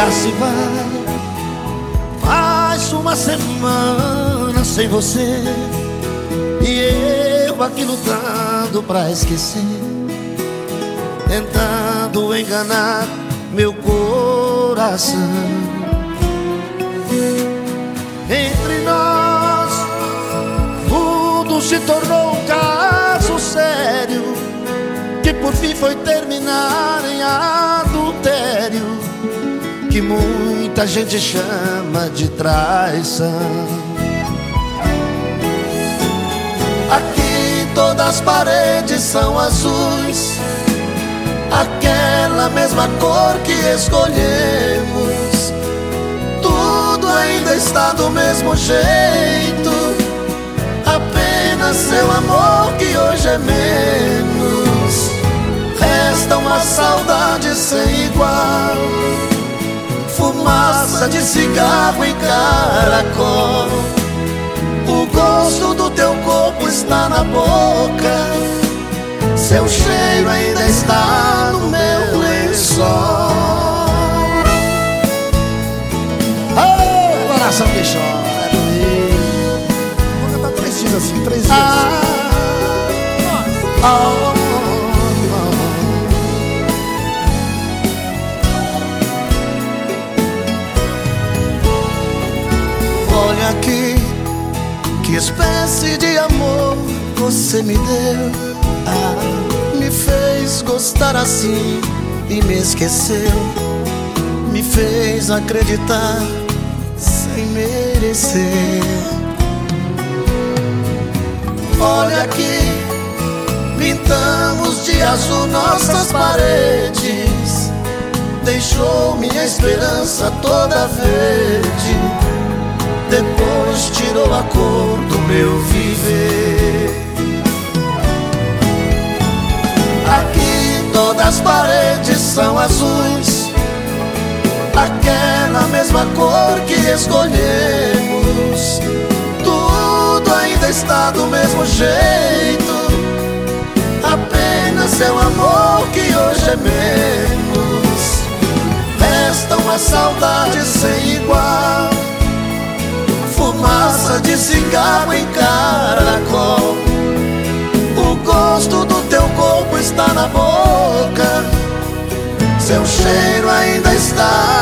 já se vai. Faz uma semana sem você e eu aqui lutando pra esquecer, tentando enganar meu coração. Entre nós, tudo se tornou um caso sério que por fim foi terminar em adultério que muita gente chama de traição. Aqui todas as paredes são azuis, aquela mesma cor que escolhemos. Tudo ainda está do mesmo jeito, apenas seu amor que hoje é menos. Resta uma saudade sem igual fumaça de cigarro e caracol. O gosto do teu corpo está na boca, seu cheiro ainda está no meu lençol. Oh, coração que chora. Vou cantar três dias assim, três dias. Ah, oh. Espécie de amor você me deu. Ah, me fez gostar assim e me esqueceu. Me fez acreditar sem merecer. Olha aqui, pintamos de azul nossas paredes. Deixou minha esperança toda verde depois tirou a cor meu viver. Aqui todas as paredes são azuis, aquela mesma cor que escolhemos. Tudo ainda está do mesmo jeito, apenas seu amor que hoje é menos. Resta uma saudade sem igual de cigarro em caracol. O gosto do teu corpo está na boca, seu cheiro ainda está